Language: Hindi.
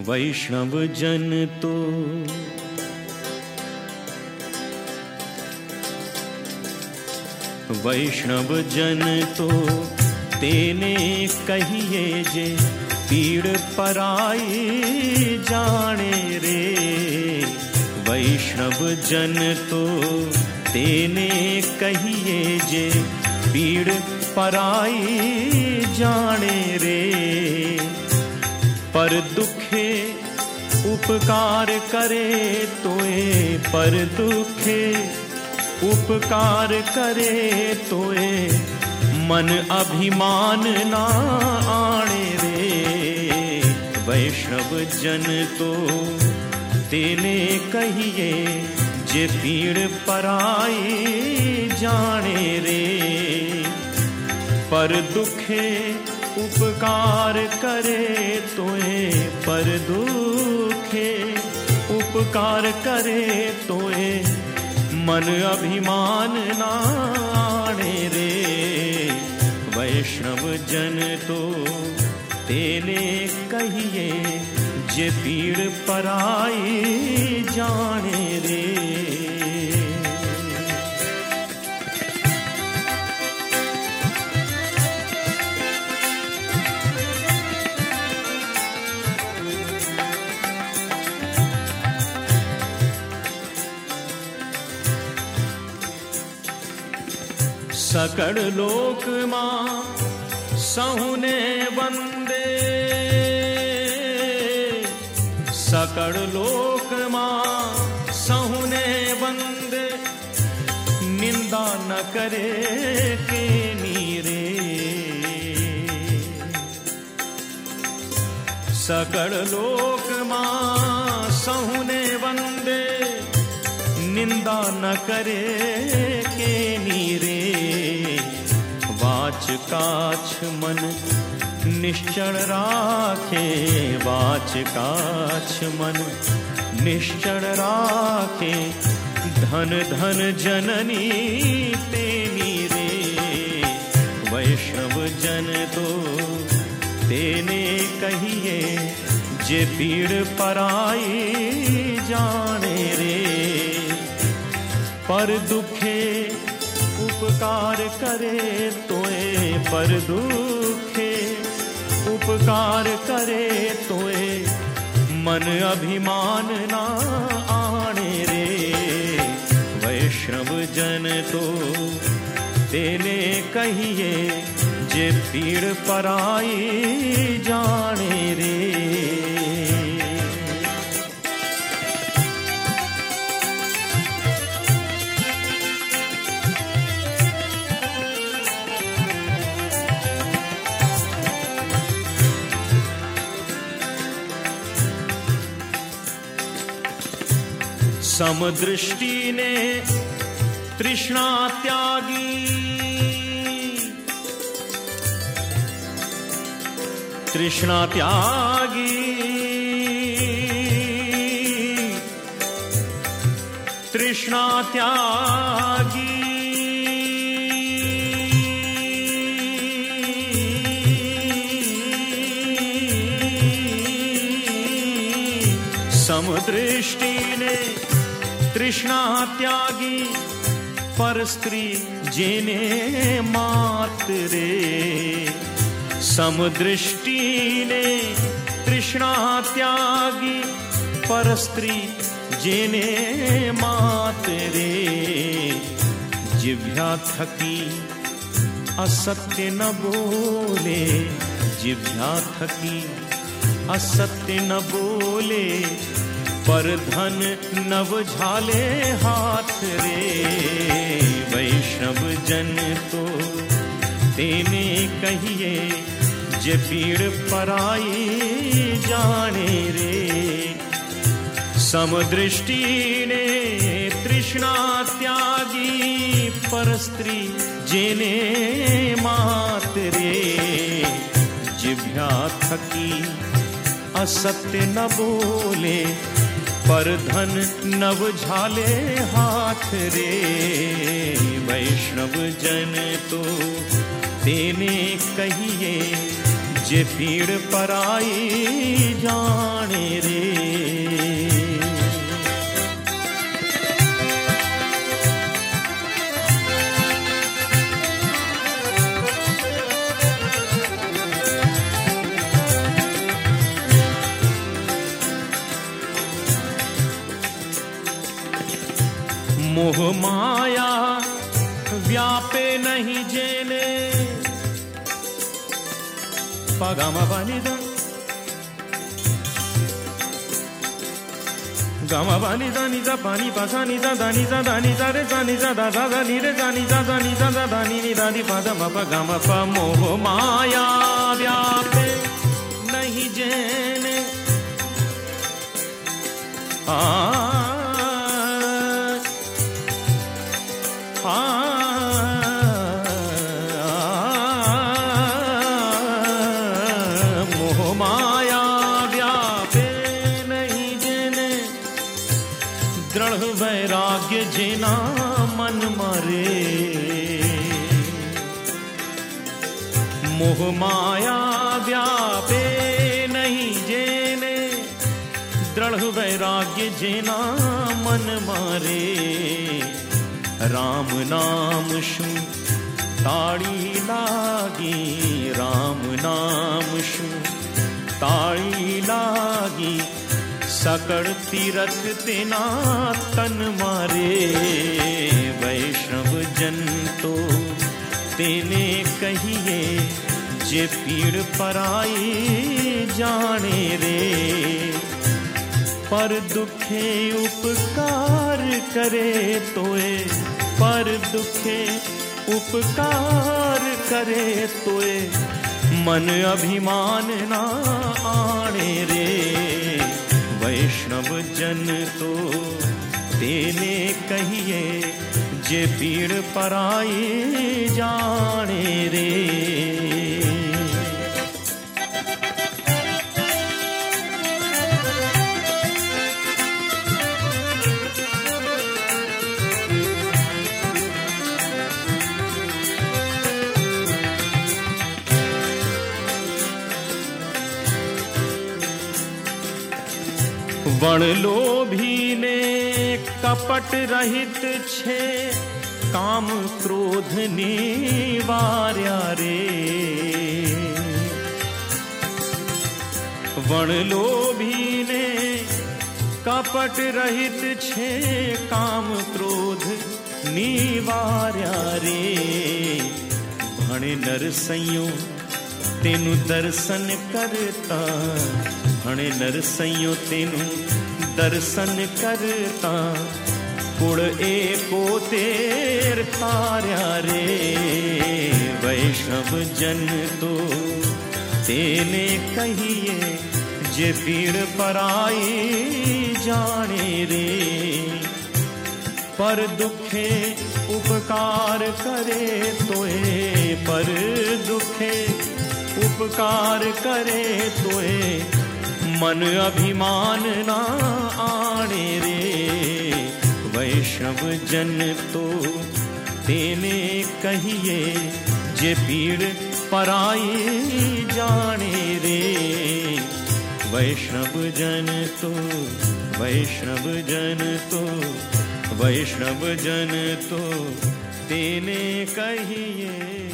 वैष्णव जन तो। वैष्णव जन तो तेने कहिए जे पीड़ पराई जाने रे। वैष्णव जन तो तेने कहिए जे पीड़ पराई जाने रे। पर दुखे उपकार करे तोए पर दुखे उपकार करे तोए मन अभिमान ना आने रे। वैष्णव जन तो तेने कहिए जे पीड़ पराए जाने रे। पर दुखे उपकार करे तोए पर दुखे। उपकार करे तोए मन अभिमान नाणे रे। वैष्णव जन तो तेने कहिए, जे पीड़ पराई जाने रे। सकड़ लोक माँ, सहुने वंदे। सकड़ लोक माँ, सहुने वंदे। निंदा न करे के नीरे। सकड़ लोक माँ, सहुने वंदे। निंदा न करे के नीरे। वाच काछ मन, निश्चल राखे वाच काछ मन, निश्चल राखे धन धन जननी तेनी रे। वैष्णव जन तो तेने कहिए जे पीड़ पराई जाने रे। पर दुखे उपकार करे तोए पर दुखे, उपकार करे तोए, मन अभिमान ना आने रे। वैष्णव जन तो तेने कहिए, जे पीड़ पराई जाने रे। समदृष्टिने तृष्णात्यागी तृष्णात्यागी तृष्णात्यागी समदृष्टिने तृष्णा त्यागी, पर स्त्री जेने मात रे। समदृष्टि ने तृष्णा त्यागी, पर स्त्री जेने मात रे। जिव्या थकी, असत्य न बोले। जिव्या थकी, असत्य न बोले। पर धन नव झाले हाथ रे। वैष्णव जन तो तेने कहिए, जे पीड़ पराई जाने रे। समदृष्टि ने तृष्णा त्यागी पर स्त्री जेने मात रे। जिभ्या थकी असत्य न बोले पर धन नव झाले हाथ रे। वैष्णव जन तो तेने कहिए, जे पीड़ पराई जाने रे। मोह माया व्यापे नहीं जेने। पगम बनिद गम बनि दानि जा पानी पासा नि जा दानी जा दानी जा रे जानी जा दा दा दानी रे जानी जा जानि जा दा दानी नि दानी पद म, प गम प, मोह माया व्यापे नहीं जेने। आ वैराग्य जेना मन मरे। मोह माया व्यापे नहीं जेने। दृढ़ वैराग्य जेना मन मारे। राम नाम शु, ताड़ी लागी। राम नाम शु, ताड़ी लागी। सकड़ तीरथ तेना तन मारे। वैष्णव जन तो तेने कहिए, जे पीड़ पराई जाने रे। पर दुखे उपकार करे तोए, पर दुखे उपकार करे तोए, मन अभिमान ना आने रे। वैष्णव जन तो तेने कहिए जे पीड़ पराए जाने रे। वण लोभी ने कपट रहित छे, काम क्रोध निवार्या रे। वण लोभी ने कपट रहित छे, काम क्रोध निवार्या रे। नर संयो तेनु दर्शन करता भणे नर संयो तेनु दर्शन करता। कुड़ एको तेर तार्या रे। वैष्णव जन तो तेने कहिए जे पीड़ पराई जाने रे। पर दुखे उपकार करे तोए, पर दुखे उपकार करे तोए। मन अभिमान ना आने रे। वैष्णव जन तो तेने कहिए, जे पीड़ पराई जाने रे। वैष्णव जन तो वैष्णव जन तो वैष्णव जन तो तेने कहिए।